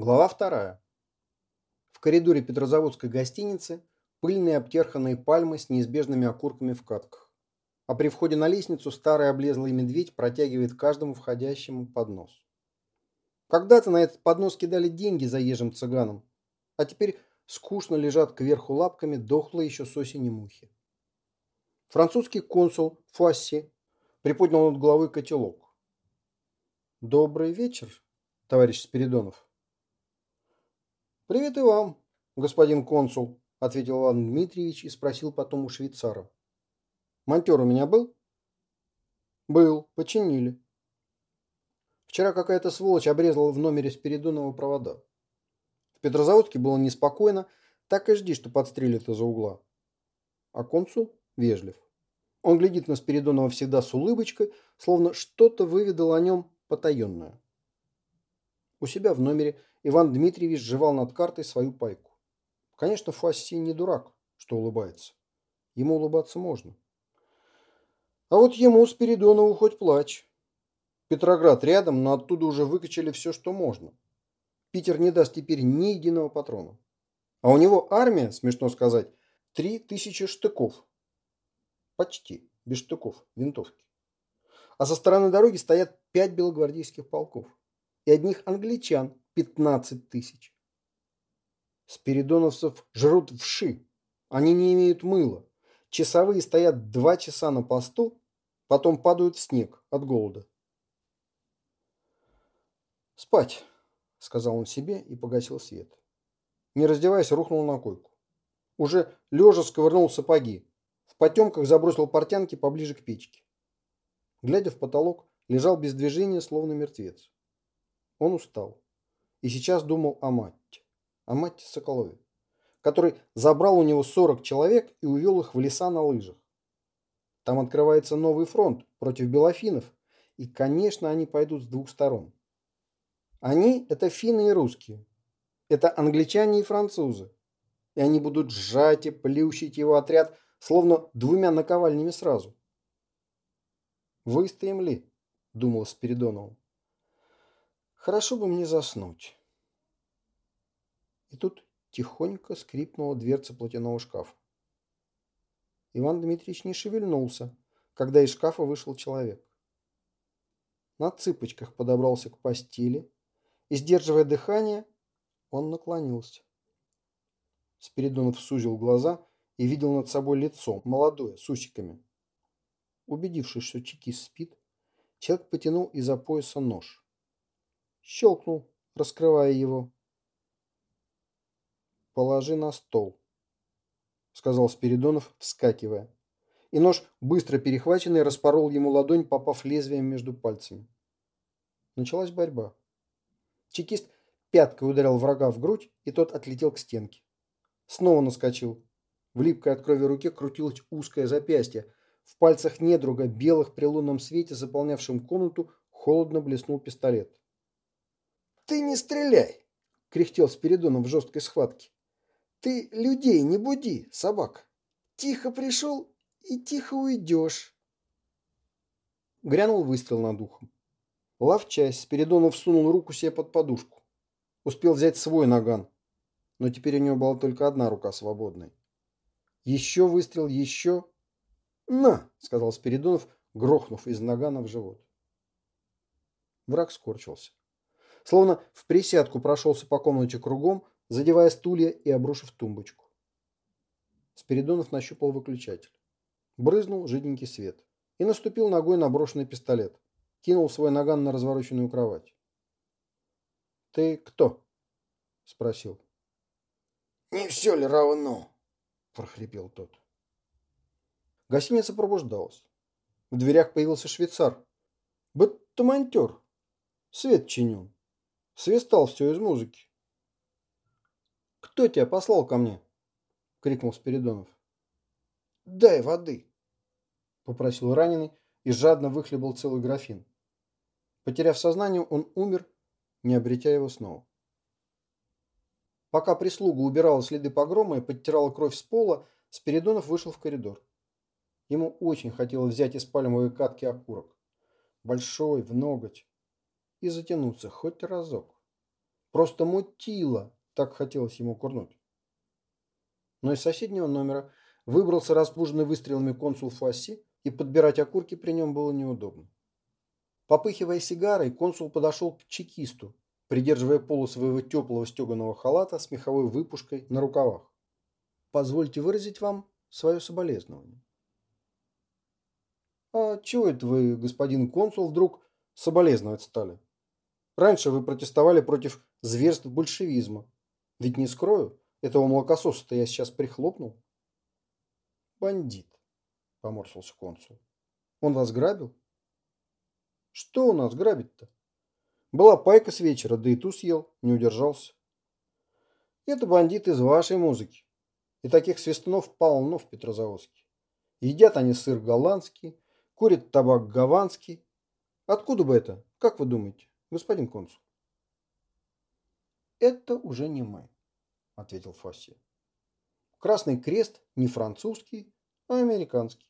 Глава вторая. В коридоре Петрозаводской гостиницы пыльные обтерханные пальмы с неизбежными окурками в катках. А при входе на лестницу старый облезлый медведь протягивает каждому входящему поднос. Когда-то на этот поднос кидали деньги заезжим цыганам, а теперь скучно лежат кверху лапками дохлые еще с осени мухи. Французский консул Фуасси приподнял над головой котелок. «Добрый вечер, товарищ Спиридонов». «Привет и вам, господин консул», – ответил Иван Дмитриевич и спросил потом у швейцара. «Монтер у меня был?» «Был. Починили». Вчера какая-то сволочь обрезала в номере Спиридонова провода. В Петрозаводске было неспокойно, так и жди, что подстрелят из-за угла. А консул вежлив. Он глядит на Спиридонова всегда с улыбочкой, словно что-то выведал о нем потаенное. У себя в номере Иван Дмитриевич сживал над картой свою пайку. Конечно, Фасси не дурак, что улыбается. Ему улыбаться можно. А вот ему, Спиридонову, хоть плачь. Петроград рядом, но оттуда уже выкачали все, что можно. Питер не даст теперь ни единого патрона. А у него армия, смешно сказать, три тысячи штыков. Почти, без штыков, винтовки. А со стороны дороги стоят пять белогвардейских полков. И одних англичан 15 тысяч. Спиридоновцев жрут вши. Они не имеют мыла. Часовые стоят два часа на посту, потом падают в снег от голода. «Спать», — сказал он себе и погасил свет. Не раздеваясь, рухнул на койку. Уже лежа сковырнул сапоги. В потемках забросил портянки поближе к печке. Глядя в потолок, лежал без движения, словно мертвец. Он устал и сейчас думал о Матте, о Матте Соколове, который забрал у него 40 человек и увел их в леса на лыжах. Там открывается новый фронт против белофинов, и, конечно, они пойдут с двух сторон. Они – это финны и русские, это англичане и французы, и они будут сжать и плющить его отряд, словно двумя наковальнями сразу. «Выстоим ли?» – думал Спиридонову. Хорошо бы мне заснуть. И тут тихонько скрипнула дверца платяного шкафа. Иван Дмитриевич не шевельнулся, когда из шкафа вышел человек. На цыпочках подобрался к постели и, сдерживая дыхание, он наклонился. Спиридонов сузил глаза и видел над собой лицо, молодое, с усиками. Убедившись, что чекист спит, человек потянул из-за пояса нож щелкнул, раскрывая его. «Положи на стол», — сказал Спиридонов, вскакивая. И нож, быстро перехваченный, распорол ему ладонь, попав лезвием между пальцами. Началась борьба. Чекист пяткой ударил врага в грудь, и тот отлетел к стенке. Снова наскочил. В липкой от крови руке крутилось узкое запястье. В пальцах недруга, белых при лунном свете, заполнявшем комнату, холодно блеснул пистолет. «Ты не стреляй!» — кряхтел Спиридонов в жесткой схватке. «Ты людей не буди, собака! Тихо пришел и тихо уйдешь!» Грянул выстрел над ухом. Ловчась, Спиридонов сунул руку себе под подушку. Успел взять свой наган, но теперь у него была только одна рука свободной. Еще выстрел, еще... «На!» — сказал Спиридонов, грохнув из нагана в живот. Враг скорчился словно в присядку прошелся по комнате кругом, задевая стулья и обрушив тумбочку. Спиридонов нащупал выключатель. Брызнул жиденький свет и наступил ногой на брошенный пистолет. Кинул свой наган на развороченную кровать. «Ты кто?» – спросил. «Не все ли равно?» – прохрипел тот. Гостиница пробуждалась. В дверях появился швейцар. «Баттамонтер! Свет чинен!» Свистал все из музыки. «Кто тебя послал ко мне?» — крикнул Спиридонов. «Дай воды!» — попросил раненый и жадно выхлебал целый графин. Потеряв сознание, он умер, не обретя его снова. Пока прислуга убирала следы погрома и подтирала кровь с пола, Спиридонов вышел в коридор. Ему очень хотелось взять из пальмовой катки окурок. Большой, в ноготь и затянуться хоть разок. Просто мутило, так хотелось ему курнуть. Но из соседнего номера выбрался разбуженный выстрелами консул Фасси, и подбирать окурки при нем было неудобно. Попыхивая сигарой, консул подошел к чекисту, придерживая полу своего теплого стеганого халата с меховой выпушкой на рукавах. «Позвольте выразить вам свое соболезнование». «А чего это вы, господин консул, вдруг соболезновать стали? Раньше вы протестовали против зверств большевизма. Ведь не скрою, этого молокососа-то я сейчас прихлопнул». «Бандит», — поморщился консул. «Он вас грабил?» «Что у нас грабить-то? Была пайка с вечера, да и ту съел, не удержался». «Это бандит из вашей музыки. И таких свистунов полно в Петрозаводске. Едят они сыр голландский, курят табак гаванский. Откуда бы это, как вы думаете, господин консул? Это уже не мы, ответил Фасси. Красный крест не французский, а американский.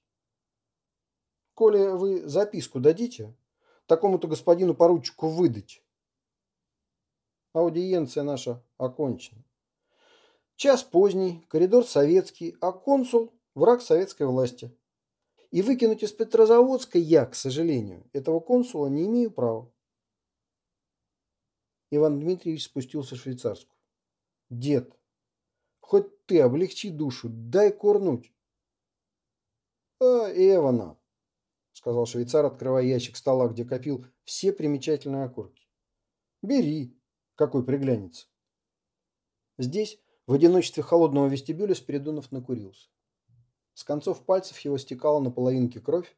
Коли вы записку дадите, такому-то господину поручику выдать. Аудиенция наша окончена. Час поздний, коридор советский, а консул – враг советской власти. И выкинуть из Петрозаводска я, к сожалению, этого консула не имею права. Иван Дмитриевич спустился в швейцарскую. Дед, хоть ты облегчи душу, дай курнуть. А, Эвана, сказал швейцар, открывая ящик стола, где копил все примечательные окурки. Бери, какой приглянется. Здесь, в одиночестве холодного вестибюля, Спиридонов накурился. С концов пальцев его стекала на половинке кровь,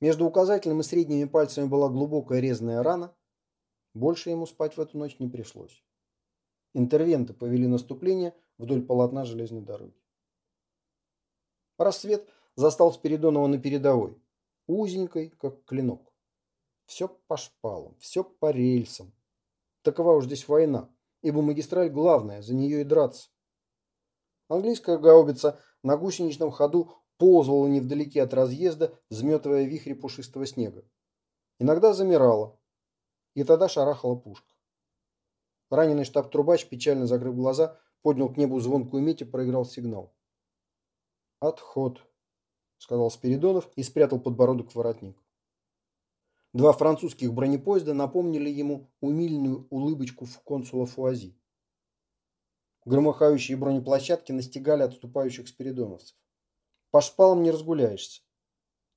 между указательным и средними пальцами была глубокая резная рана. Больше ему спать в эту ночь не пришлось. Интервенты повели наступление вдоль полотна железной дороги. Рассвет застал Спиридонова на передовой, узенькой, как клинок. Все по шпалам, все по рельсам. Такова уж здесь война, ибо магистраль главная, за нее и драться. Английская гаубица на гусеничном ходу ползала невдалеке от разъезда, взметывая вихри пушистого снега. Иногда замирала, и тогда шарахала пушка. Раненый штаб-трубач, печально закрыв глаза, поднял к небу звонкую медь и проиграл сигнал. «Отход», — сказал Спиридонов и спрятал подбородок в воротник. Два французских бронепоезда напомнили ему умильную улыбочку в консула Фуази. Громыхающие бронеплощадки настигали отступающих спиридоновцев. По шпалам не разгуляешься.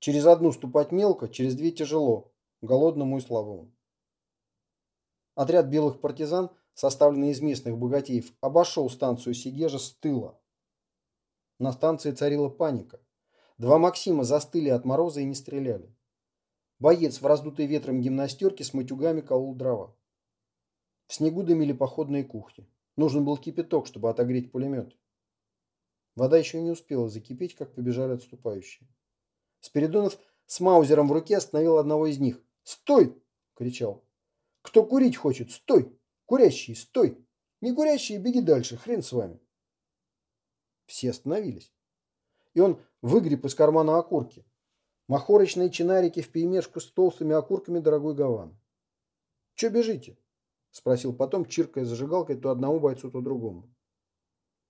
Через одну ступать мелко, через две тяжело, голодному и слабому. Отряд белых партизан, составленный из местных богатеев, обошел станцию Сигежа с тыла. На станции царила паника. Два Максима застыли от мороза и не стреляли. Боец в раздутой ветром гимнастерке с матюгами колол дрова. В снегу дымили походные кухни. Нужен был кипяток, чтобы отогреть пулемет. Вода еще не успела закипеть, как побежали отступающие. Спиридонов с маузером в руке остановил одного из них. «Стой!» – кричал. «Кто курить хочет, стой! Курящий, стой! Не курящие, беги дальше, хрен с вами!» Все остановились. И он выгреб из кармана окурки. Махорочные чинарики вперемешку с толстыми окурками дорогой гаван. «Че бежите?» – спросил потом, чиркая зажигалкой то одному бойцу, то другому.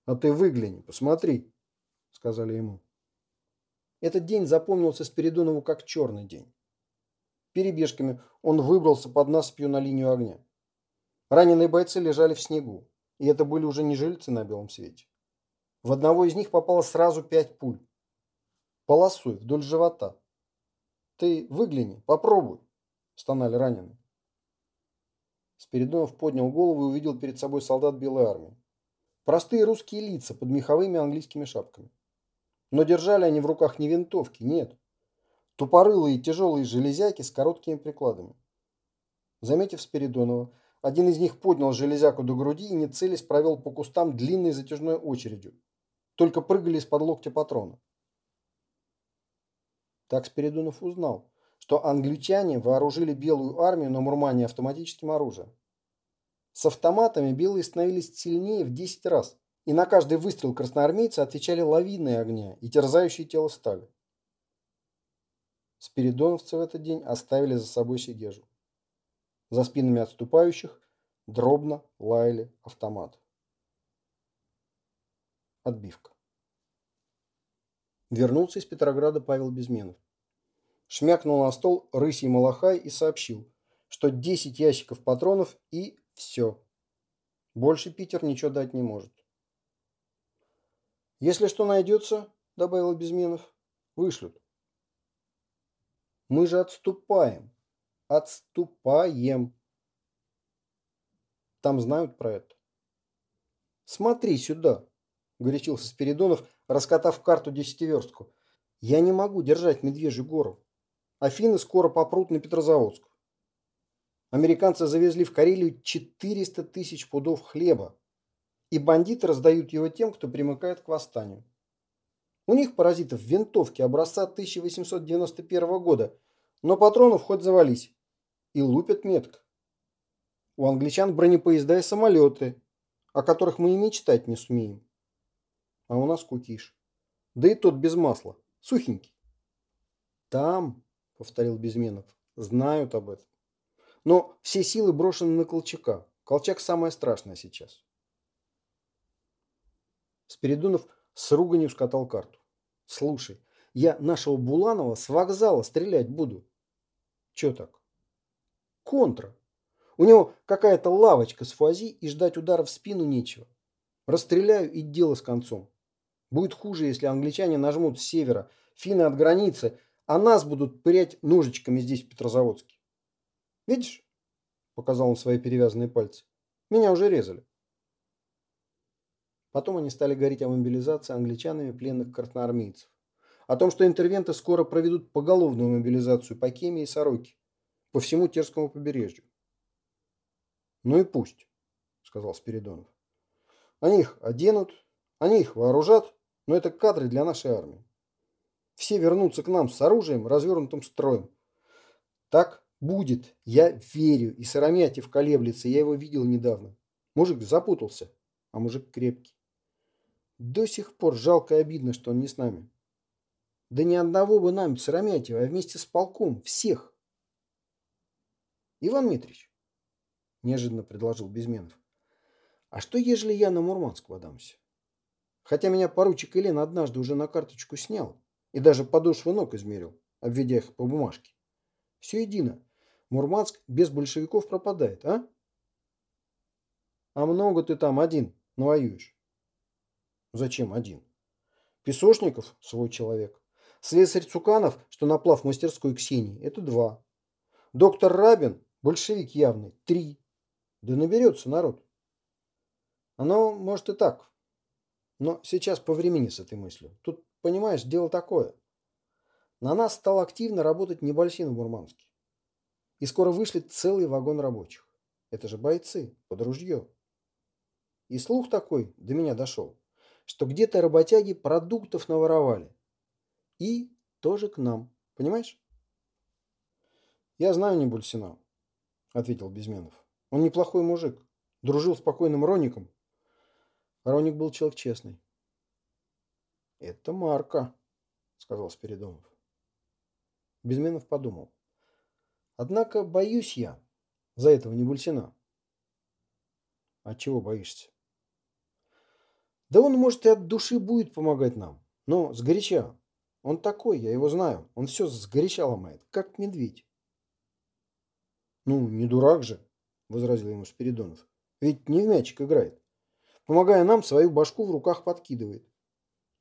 «А ты выгляни, посмотри», — сказали ему. Этот день запомнился Спиридонову как черный день. Перебежками он выбрался под насыпью на линию огня. Раненые бойцы лежали в снегу, и это были уже не жильцы на белом свете. В одного из них попало сразу пять пуль. Полосой вдоль живота. «Ты выгляни, попробуй», — стонали раненые. Спиридонов поднял голову и увидел перед собой солдат Белой армии. Простые русские лица под меховыми английскими шапками. Но держали они в руках не винтовки, нет. Тупорылые тяжелые железяки с короткими прикладами. Заметив Спиридонова, один из них поднял железяку до груди и, не целясь, провел по кустам длинной затяжной очередью. Только прыгали из-под локтя патрона. Так Спиридонов узнал, что англичане вооружили белую армию на Мурмане автоматическим оружием. С автоматами белые становились сильнее в 10 раз, и на каждый выстрел красноармейцы отвечали лавиной огня и терзающие тело стали. Спиридоновцы в этот день оставили за собой Сигежу. За спинами отступающих Дробно лаяли автоматы. Отбивка. Вернулся из Петрограда Павел Безменов. Шмякнул на стол рысий малахай и сообщил, что 10 ящиков патронов и все. Больше Питер ничего дать не может. «Если что найдется, — добавил Безменов, — вышлют. Мы же отступаем. Отступаем. Там знают про это. Смотри сюда, горячился Спиридонов, раскатав карту десятиверстку. Я не могу держать Медвежью гору. Афины скоро попрут на Петрозаводск. Американцы завезли в Карелию 400 тысяч пудов хлеба, и бандиты раздают его тем, кто примыкает к восстанию. У них, паразитов, винтовки образца 1891 года, но патронов хоть завались. И лупят метко. У англичан бронепоезда и самолеты, о которых мы и мечтать не сумеем. А у нас кукиш. Да и тот без масла. Сухенький. Там, повторил Безменов, знают об этом. Но все силы брошены на Колчака. Колчак самое страшное сейчас. Спиридонов с руганью скатал карту. Слушай, я нашего Буланова с вокзала стрелять буду. Че так? Контра. У него какая-то лавочка с фуази и ждать удара в спину нечего. Расстреляю и дело с концом. Будет хуже, если англичане нажмут с севера, финны от границы, а нас будут пырять ножичками здесь, в Петрозаводске. Видишь? Показал он свои перевязанные пальцы. Меня уже резали. Потом они стали говорить о мобилизации англичанами пленных красноармейцев. О том, что интервенты скоро проведут поголовную мобилизацию по Кеме и Сороке, по всему Терскому побережью. Ну и пусть, сказал Спиридонов. Они их оденут, они их вооружат, но это кадры для нашей армии. Все вернутся к нам с оружием, развернутым строем. Так будет, я верю, и Сыромятев колеблется, я его видел недавно. Мужик запутался, а мужик крепкий. До сих пор жалко и обидно, что он не с нами. Да ни одного бы нам, Сыромятьева, а вместе с полком, всех. Иван Митрич, неожиданно предложил Безменов. А что, ежели я на Мурманск подамся? Хотя меня поручик Елен однажды уже на карточку снял и даже подошвы ног измерил, обведя их по бумажке. Все едино. Мурманск без большевиков пропадает, а? А много ты там один навоюешь? Зачем один? Песошников – свой человек. Слесарь Цуканов, что наплав мастерской Ксении – это два. Доктор Рабин – большевик явный – три. Да наберется народ. Оно может и так. Но сейчас по времени с этой мыслью. Тут, понимаешь, дело такое. На нас стал активно работать Небольсин в Мурманске. И скоро вышлет целый вагон рабочих. Это же бойцы, под ружье. И слух такой до меня дошел, что где-то работяги продуктов наворовали. И тоже к нам. Понимаешь? Я знаю Небольсина, ответил Безменов. Он неплохой мужик. Дружил с покойным Роником. Роник был человек честный. Это Марка, сказал Спиридонов. Безменов подумал. Однако боюсь я за этого Небульсина. А чего боишься? Да он, может, и от души будет помогать нам, но сгоряча. Он такой, я его знаю. Он все сгоряча ломает, как медведь. Ну, не дурак же, возразил ему Спиридонов. Ведь не в мячик играет. Помогая нам, свою башку в руках подкидывает.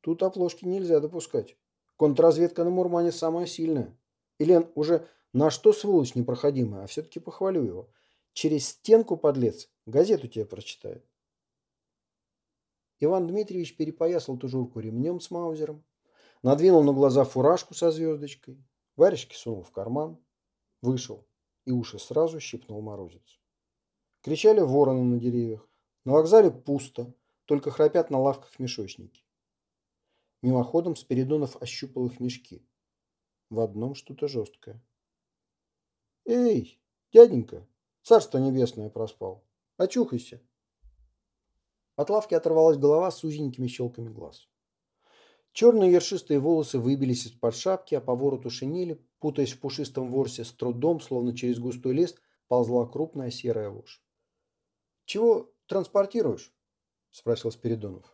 Тут оплошки нельзя допускать. Контрразведка на Мурмане самая сильная. Илен уже на что сволочь непроходимая, а все-таки похвалю его. Через стенку, подлец, газету тебе прочитает. Иван Дмитриевич перепоясал тужурку ремнем с маузером, надвинул на глаза фуражку со звездочкой, варежки сунул в карман, вышел и уши сразу щипнул морозец. Кричали вороны на деревьях. На вокзале пусто, только храпят на лавках мешочники. Мимоходом Спиридонов ощупал их мешки. В одном что-то жесткое. «Эй, дяденька, царство небесное проспал. Очухайся!» От лавки оторвалась голова с узенькими щелками глаз. Черные ершистые волосы выбились из-под шапки, а по вороту шинели, путаясь в пушистом ворсе, с трудом, словно через густой лес, ползла крупная серая вошь. Чего транспортируешь? Спросил Спиридонов.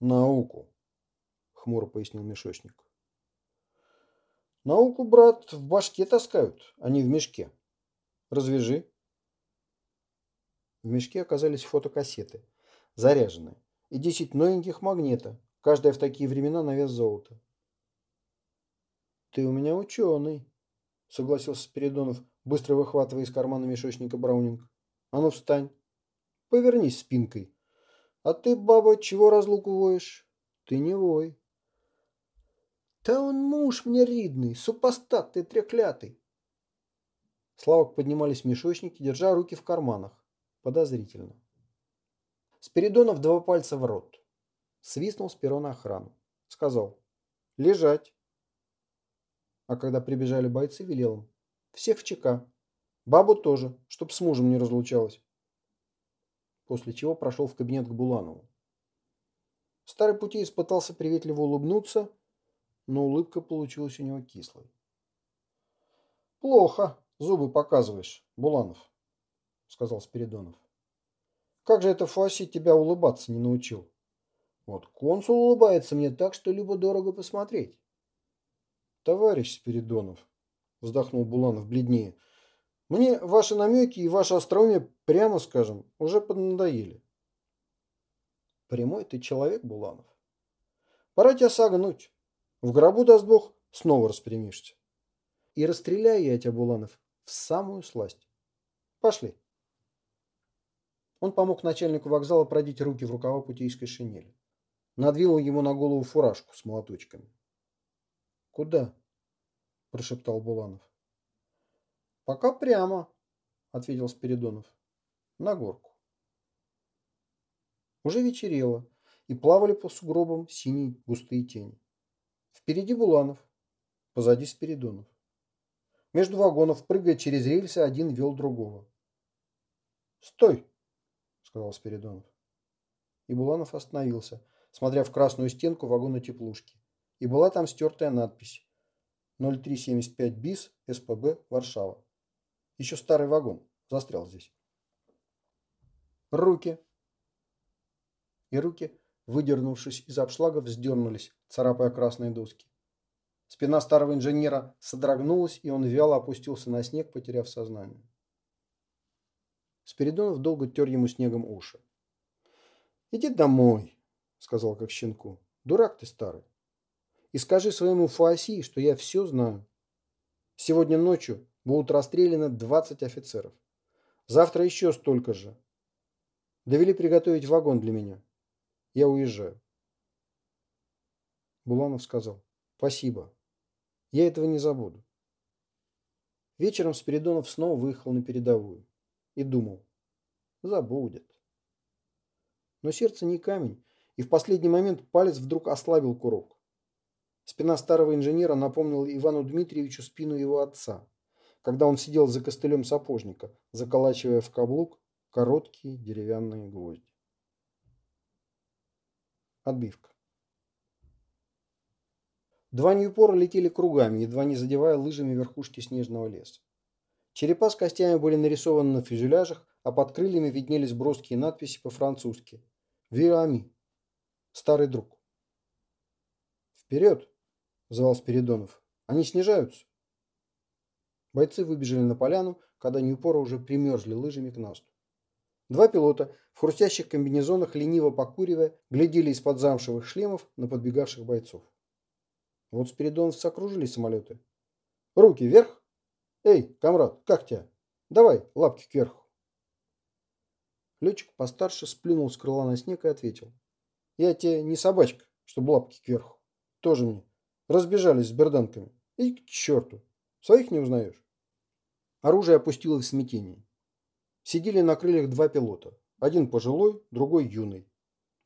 Науку, хмуро пояснил мешочник. Науку, брат, в башке таскают, а не в мешке. Развяжи. В мешке оказались фотокассеты, заряженные, и десять новеньких магнита, каждая в такие времена на вес золота. «Ты у меня ученый», — согласился Спиридонов, быстро выхватывая из кармана мешочника Браунинг. «А ну встань, повернись спинкой. А ты, баба, чего разлуку воешь? Ты не вой». «Да он муж мне ридный, супостат ты треклятый!» Славок поднимались мешочники, держа руки в карманах. Подозрительно. Спиридонов два пальца в рот. Свистнул с перона охрану. Сказал «Лежать». А когда прибежали бойцы, велел им «Всех в ЧК. Бабу тоже, чтоб с мужем не разлучалась». После чего прошел в кабинет к Буланову. Старый путей пытался приветливо улыбнуться, но улыбка получилась у него кислой. «Плохо зубы показываешь, Буланов», — сказал Спиридонов. «Как же это Фаси тебя улыбаться не научил? Вот консул улыбается мне так, что любо-дорого посмотреть». «Товарищ Спиридонов», — вздохнул Буланов бледнее, — «мне ваши намеки и ваше остроумие, прямо скажем, уже поднадоели». «Прямой ты человек, Буланов. Пора тебя согнуть». В гробу, даст Бог, снова распрямишься. И расстреляю я тебя, Буланов, в самую сласть. Пошли. Он помог начальнику вокзала продеть руки в рукава путейской шинели. Надвинул ему на голову фуражку с молоточками. «Куда?» – прошептал Буланов. «Пока прямо», – ответил Спиридонов. «На горку». Уже вечерело, и плавали по сугробам синие густые тени. Впереди Буланов, позади Спиридонов. Между вагонов, прыгая через рельсы, один вел другого. «Стой!» – сказал Спиридонов. И Буланов остановился, смотря в красную стенку вагона теплушки. И была там стертая надпись 0375 БИС СПБ Варшава. Еще старый вагон. Застрял здесь. Руки. И руки выдернувшись из обшлагов, вздернулись, царапая красные доски. Спина старого инженера содрогнулась, и он вяло опустился на снег, потеряв сознание. Спиридонов долго тер ему снегом уши. «Иди домой», — сказал как щенку. «Дурак ты старый. И скажи своему Фуаси, что я все знаю. Сегодня ночью будут расстреляны 20 офицеров. Завтра еще столько же. Довели приготовить вагон для меня. Я уезжаю. Буланов сказал. Спасибо. Я этого не забуду. Вечером Спиридонов снова выехал на передовую. И думал. Забудет. Но сердце не камень, и в последний момент палец вдруг ослабил курок. Спина старого инженера напомнила Ивану Дмитриевичу спину его отца, когда он сидел за костылем сапожника, заколачивая в каблук короткие деревянные гвозди. Отбивка. Два Ньюпора летели кругами, едва не задевая лыжами верхушки снежного леса. Черепа с костями были нарисованы на фюзеляжах, а под крыльями виднелись броские надписи по-французски. «Виами» – «Старый друг». «Вперед!» – звал Спиридонов. «Они снижаются!» Бойцы выбежали на поляну, когда Ньюпора уже примерзли лыжами к насту. Два пилота в хрустящих комбинезонах, лениво покуривая, глядели из-под замшевых шлемов на подбегавших бойцов. Вот спиридоновцы окружили самолеты. «Руки вверх! Эй, комрад, как тебя? Давай, лапки кверху!» Летчик постарше сплюнул с крыла на снег и ответил. «Я тебе не собачка, чтобы лапки кверху. Тоже мне. Разбежались с берданками. И к черту. Своих не узнаешь?» Оружие опустилось в смятение. Сидели на крыльях два пилота. Один пожилой, другой юный.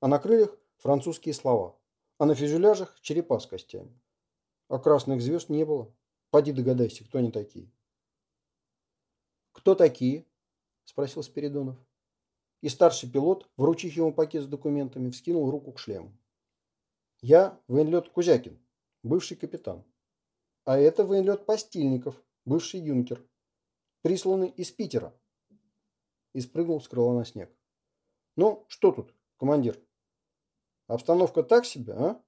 А на крыльях французские слова. А на фюзеляжах черепа с костями. А красных звезд не было. Поди догадайся, кто они такие. «Кто такие?» – спросил Спиридонов. И старший пилот, вручив ему пакет с документами, вскинул руку к шлему. «Я военлет Кузякин, бывший капитан. А это военлет Постильников, бывший юнкер, присланный из Питера. и спрыгнул с крыла на снег. «Ну, что тут, командир? Обстановка так себе, а?»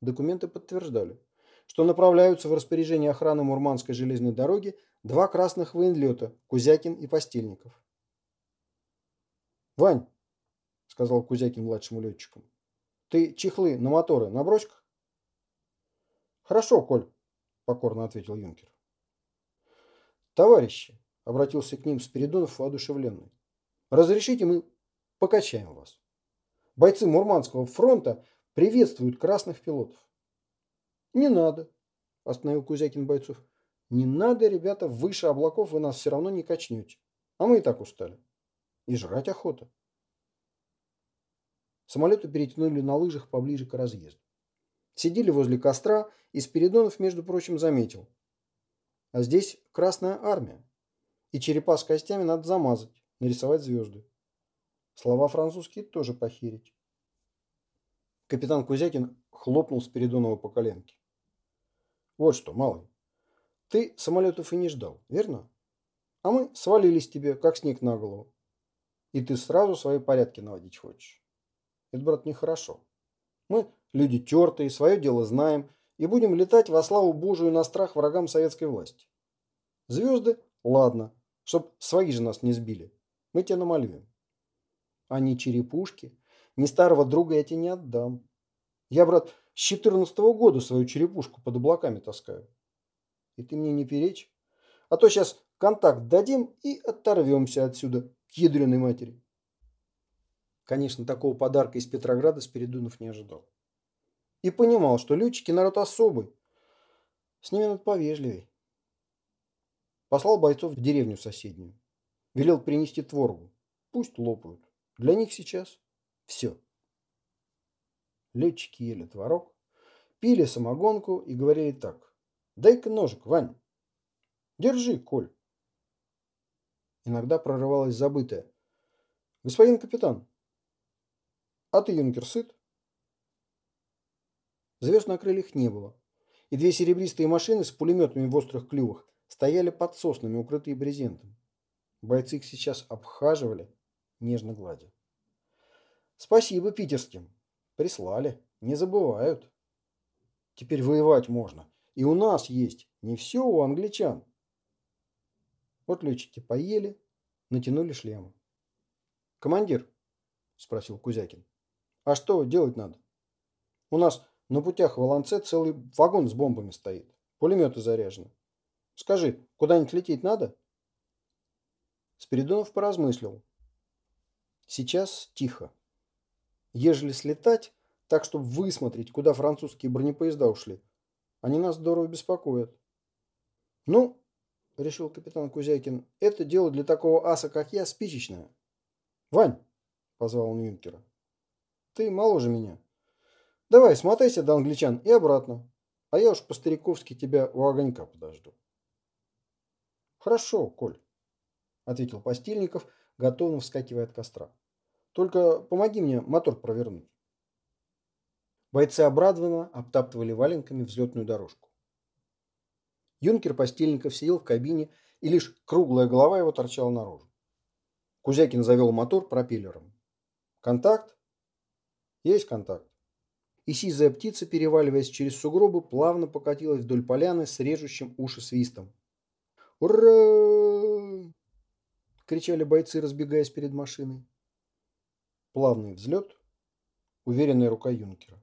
Документы подтверждали, что направляются в распоряжение охраны Мурманской железной дороги два красных военлета – Кузякин и Постельников. «Вань», – сказал Кузякин младшим летчикам, – «ты чехлы на моторы набрось-ка?» «Хорошо, Коль», – покорно ответил юнкер. «Товарищи», – обратился к ним Спиридонов воодушевленный, – «разрешите мы покачаем вас. Бойцы Мурманского фронта приветствуют красных пилотов». «Не надо», – остановил Кузякин бойцов. «Не надо, ребята, выше облаков вы нас все равно не качнете. А мы и так устали. И жрать охота». Самолеты перетянули на лыжах поближе к разъезду. Сидели возле костра, и Спиридонов, между прочим, заметил – а здесь Красная Армия. И черепа с костями надо замазать, нарисовать звезды. Слова французские тоже похерить. Капитан Кузякин хлопнул Спиридонова по коленке. Вот что, малый, ты самолетов и не ждал, верно? А мы свалились тебе, как снег на голову. И ты сразу свои порядки наводить хочешь. Это, брат, нехорошо. Мы люди тертые, свое дело знаем, и будем летать во славу Божию на страх врагам советской власти. Звезды? Ладно, чтоб свои же нас не сбили. Мы тебе намалюем. А ни черепушки, ни старого друга я тебе не отдам. Я, брат, с четырнадцатого года свою черепушку под облаками таскаю. И ты мне не перечь. А то сейчас контакт дадим и оторвемся отсюда к ядреной матери. Конечно, такого подарка из Петрограда Спиридонов не ожидал и понимал, что летчики народ особый. С ними надо повежливей. Послал бойцов в деревню соседнюю. Велел принести творогу. Пусть лопают. Для них сейчас все. Летчики ели творог, пили самогонку и говорили так. Дай-ка ножик, Вань. Держи, Коль. Иногда прорывалось забытое. Господин капитан, а ты, юнкер, сыт? Звезд на крыльях не было, и две серебристые машины с пулеметами в острых клювах стояли под соснами, укрытые брезентом. Бойцы их сейчас обхаживали, нежно гладя. Спасибо питерским. Прислали. Не забывают. Теперь воевать можно. И у нас есть. Не все у англичан. Вот летчики поели, натянули шлемы. «Командир», – спросил Кузякин, – «а что делать надо? У нас на путях в Волонце целый вагон с бомбами стоит. Пулеметы заряжены. Скажи, куда-нибудь лететь надо? Спиридонов поразмыслил. Сейчас тихо. Ежели слетать, так, чтобы высмотреть, куда французские бронепоезда ушли, они нас здорово беспокоят. Ну, решил капитан Кузякин, это дело для такого аса, как я, спичечное. Вань, позвал он юнкера, ты моложе меня. Давай, смотайся до англичан и обратно. А я уж по-стариковски тебя у огонька подожду. Хорошо, Коль, ответил Постельников, готовно вскакивая от костра. Только помоги мне мотор провернуть. Бойцы обрадованно обтаптывали валенками взлетную дорожку. Юнкер Постельников сидел в кабине, и лишь круглая голова его торчала наружу. Кузякин завел мотор пропеллером. Контакт? Есть контакт и сизая птица, переваливаясь через сугробы, плавно покатилась вдоль поляны с режущим уши свистом. «Ура!» – кричали бойцы, разбегаясь перед машиной. Плавный взлет, уверенная рука юнкера.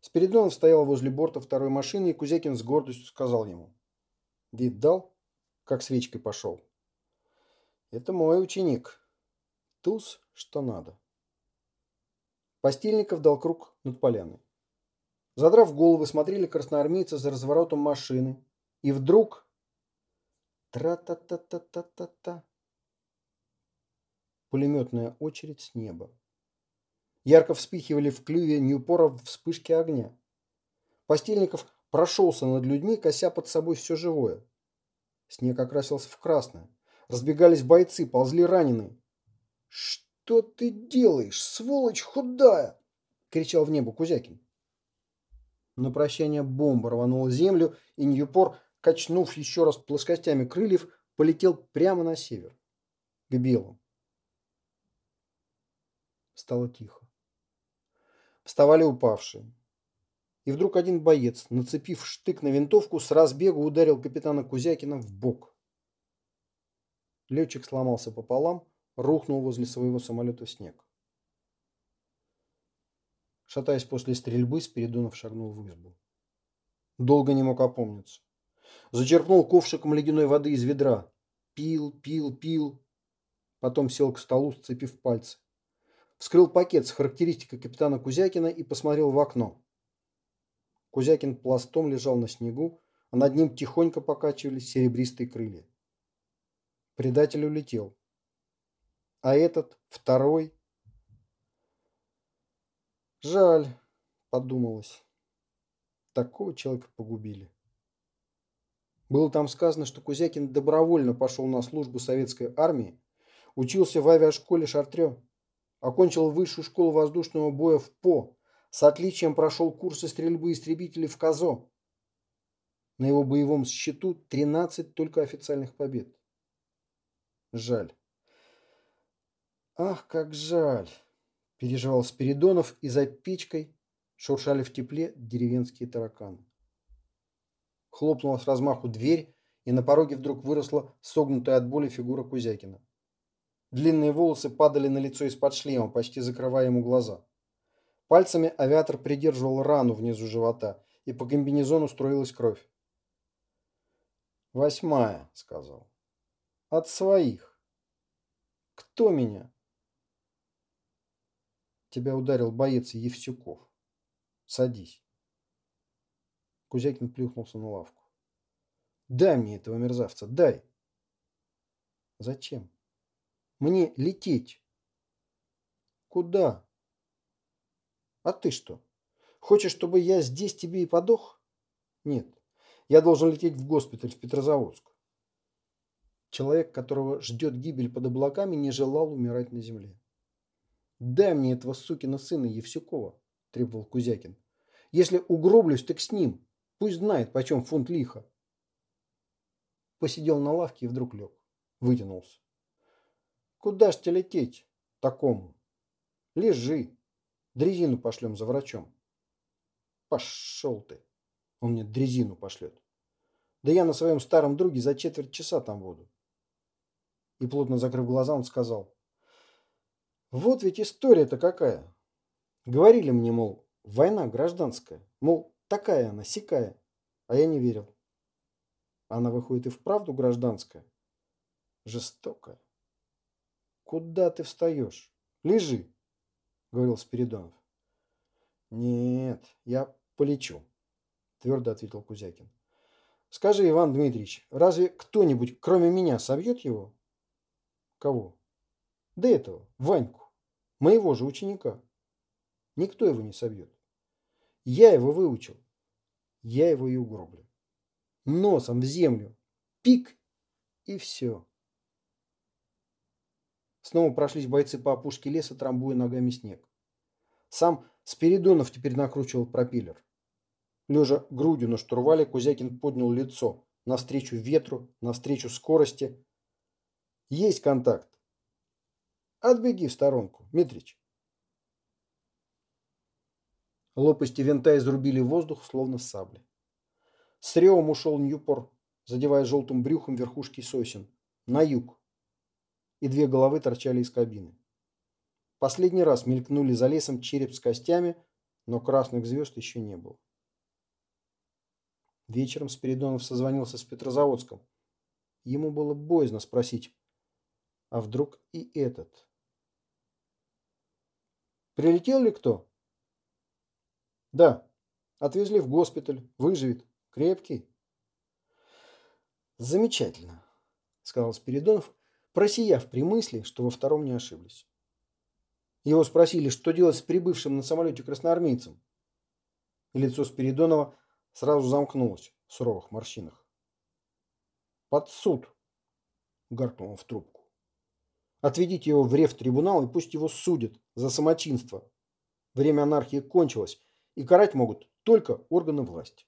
Спиридонов стоял возле борта второй машины, и Кузякин с гордостью сказал ему. «Видал, как свечкой пошел?» «Это мой ученик. Туз, что надо». Постельников дал круг над поляной. Задрав головы, смотрели красноармейцы за разворотом машины. И вдруг... Тра-та-та-та-та-та-та. Пулеметная очередь с неба. Ярко вспихивали в клюве Ньюпора вспышки огня. Постельников прошелся над людьми, кося под собой все живое. Снег окрасился в красное. Разбегались бойцы, ползли раненые. «Что ты делаешь, сволочь худая?» – кричал в небо Кузякин. На прощание бомба рванула землю, и Ньюпор, качнув еще раз плоскостями крыльев, полетел прямо на север. к белым. Стало тихо. Вставали упавшие. И вдруг один боец, нацепив штык на винтовку, с разбегу ударил капитана Кузякина в бок. Летчик сломался пополам, рухнул возле своего самолета в снег. Шатаясь после стрельбы, Спиридонов шагнул в избу. Долго не мог опомниться. Зачерпнул ковшиком ледяной воды из ведра. Пил, пил, пил. Потом сел к столу, сцепив пальцы. Вскрыл пакет с характеристикой капитана Кузякина и посмотрел в окно. Кузякин пластом лежал на снегу, а над ним тихонько покачивались серебристые крылья. Предатель улетел. А этот, второй... Жаль, подумалось. Такого человека погубили. Было там сказано, что Кузякин добровольно пошел на службу советской армии, учился в авиашколе Шартрё, окончил высшую школу воздушного боя в ПО, с отличием прошел курсы стрельбы истребителей в КАЗО. На его боевом счету 13 только официальных побед. Жаль. Ах, как жаль, переживал Спиридонов, и за печкой шуршали в тепле деревенские тараканы. Хлопнула с размаху дверь, и на пороге вдруг выросла согнутая от боли фигура Кузякина. Длинные волосы падали на лицо из-под шлема, почти закрывая ему глаза. Пальцами авиатор придерживал рану внизу живота, и по комбинезону строилась кровь. «Восьмая», — сказал. «От своих». «Кто меня?» Тебя ударил боец Евсюков. Садись. Кузякин плюхнулся на лавку. Дай мне этого мерзавца, дай. Зачем? Мне лететь. Куда? А ты что? Хочешь, чтобы я здесь тебе и подох? Нет. Я должен лететь в госпиталь в Петрозаводск. Человек, которого ждет гибель под облаками, не желал умирать на земле. «Дай мне этого сукина сына Евсюкова», – требовал Кузякин. «Если угроблюсь, так с ним. Пусть знает, почем фунт лиха». Посидел на лавке и вдруг лег. Вытянулся. «Куда ж тебе лететь такому? Лежи. Дрезину пошлем за врачом». «Пошел ты. Он мне дрезину пошлет. Да я на своем старом друге за четверть часа там буду». И плотно закрыв глаза, он сказал – вот ведь история-то какая. Говорили мне, мол, война гражданская. Мол, такая она, сякая. А я не верил. Она выходит и вправду гражданская. Жестокая. Куда ты встаешь? Лежи, говорил Спиридонов. Нет, я полечу, твердо ответил Кузякин. Скажи, Иван Дмитриевич, разве кто-нибудь, кроме меня, собьет его? Кого? Да этого, Ваньку, моего же ученика. Никто его не собьет. Я его выучил. Я его и угроблю. Носом в землю. Пик. И все. Снова прошлись бойцы по опушке леса, трамбуя ногами снег. Сам Спиридонов теперь накручивал пропеллер. Лежа грудью на штурвале, Кузякин поднял лицо навстречу ветру, навстречу скорости. Есть контакт. Отбеги в сторонку, Митрич. Лопасти винта изрубили воздух, словно сабли. С ревом ушел Ньюпор, задевая желтым брюхом верхушки сосен. На юг. И две головы торчали из кабины. Последний раз мелькнули за лесом череп с костями, но красных звезд еще не было. Вечером Спиридонов созвонился с Петрозаводском. Ему было боязно спросить, а вдруг и этот? Прилетел ли кто? Да. Отвезли в госпиталь. Выживет. Крепкий. Замечательно, сказал Спиридонов, просияв при мысли, что во втором не ошиблись. Его спросили, что делать с прибывшим на самолете красноармейцем. И лицо Спиридонова сразу замкнулось в суровых морщинах. «Под суд!» – гаркнул он в трубку. Отведите его в рефтрибунал и пусть его судят за самочинство. Время анархии кончилось, и карать могут только органы власти.